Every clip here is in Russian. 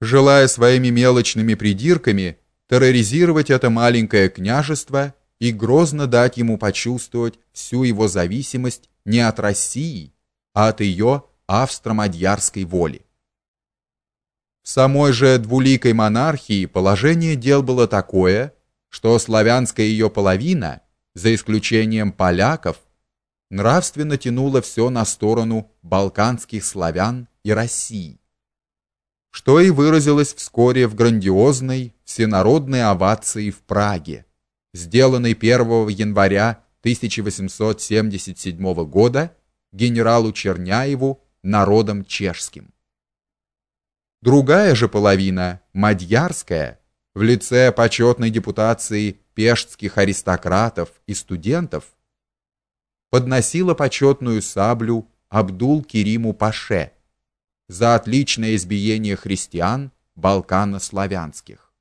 желая своими мелочными придирками терроризировать это маленькое княжество и грозно дать ему почувствовать всю его зависимость не от России, а от ее австро-мадьярской воли. В самой же двуликой монархии положение дел было такое, что славянская ее половина, за исключением поляков, нравственно тянула все на сторону балканских славян и России, что и выразилось вскоре в грандиозной всенародной овации в Праге, сделанной 1 января 1877 года генералу Черняеву народом чешским. Другая же половина, мадьярская, в лице почетной депутации пештских аристократов и студентов, подносила почетную саблю Абдул-Кериму Паше за отличное избиение христиан балкано-славянских.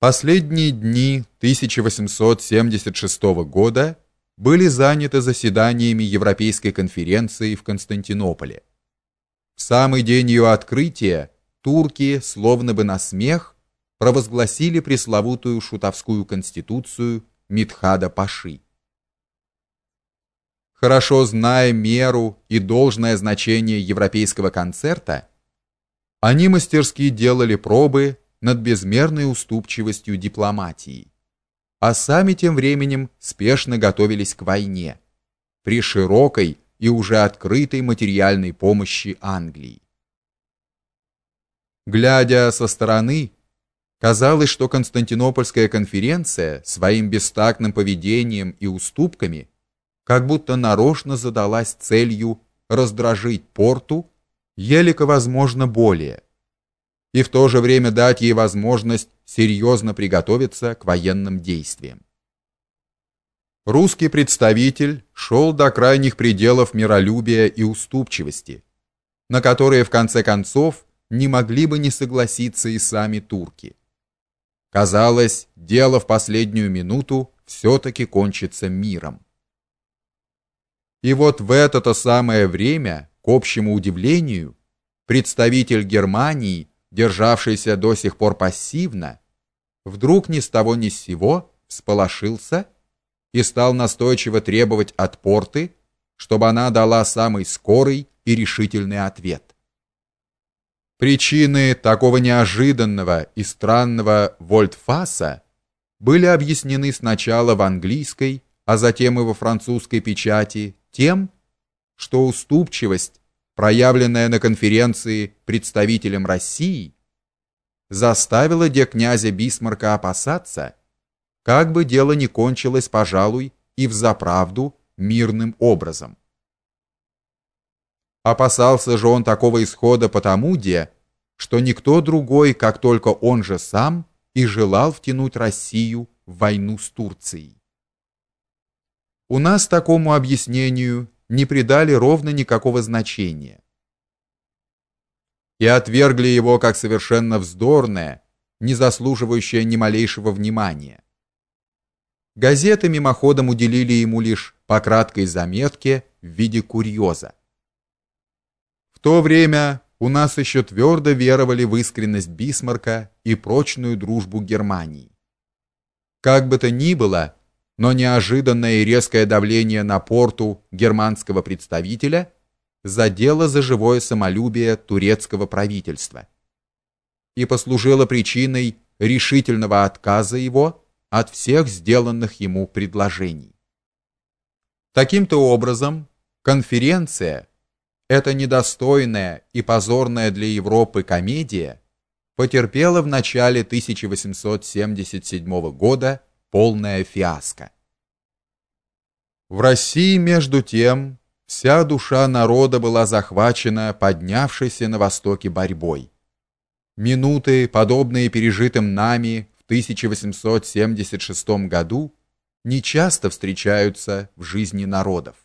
Последние дни 1876 года были заняты заседаниями Европейской конференции в Константинополе. В самый день ее открытия турки, словно бы на смех, провозгласили пресловутую шутовскую конституцию Митхада Паши. Хорошо зная меру и должное значение европейского концерта, они мастерски делали пробы над безмерной уступчивостью дипломатии, а сами тем временем спешно готовились к войне при широкой и уже открытой материальной помощи Англии. Глядя со стороны, казалось, что Константинопольская конференция своим бестактным поведением и уступками как будто нарочно задалась целью раздражить порту, елико возможно более, и в то же время дать ей возможность серьезно приготовиться к военным действиям. Русский представитель шел до крайних пределов миролюбия и уступчивости, на которые в конце концов не могли бы не согласиться и сами турки. Казалось, дело в последнюю минуту все таки кончится миром. И вот в это-то самое время, к общему удивлению, представитель Германии, державшийся до сих пор пассивно, вдруг ни с того ни с сего всполошился и стал настойчиво требовать от порты, чтобы она дала самый скорый и решительный ответ. Причины такого неожиданного и странного вольтфаса были объяснены сначала в английской, а затем и во французской печати тем, что уступчивость, проявленная на конференции представителем России, заставила де князя Бисмарка опасаться, как бы дело не кончилось, пожалуй, и в заправду мирным образом. Опасался же он такого исхода потому, де, что никто другой, как только он же сам, и желал втянуть Россию в войну с Турцией. У нас такому объяснению не придали ровно никакого значения. И отвергли его как совершенно вздорное, не заслуживающее ни малейшего внимания. Газеты мимоходом уделили ему лишь по краткой заметке в виде курьеза. В то время у нас еще твердо веровали в искренность Бисмарка и прочную дружбу Германии. Как бы то ни было, но неожиданное и резкое давление на порту германского представителя задело за живое самолюбие турецкого правительства и послужило причиной решительного отказа его от всех сделанных ему предложений. Таким-то образом, конференция, эта недостойная и позорная для Европы комедия, потерпела в начале 1877 года полная фиаско. В России между тем вся душа народа была захвачена поднявшейся на востоке борьбой. Минуты, подобные пережитым нами в 1876 году, нечасто встречаются в жизни народов.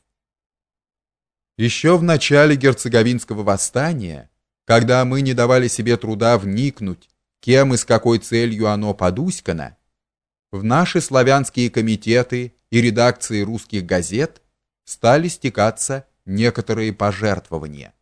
Еще в начале герцеговинского восстания, когда мы не давали себе труда вникнуть, кем и с какой целью оно подуськано, в наши славянские комитеты и редакции русских газет стали стекаться некоторые пожертвования.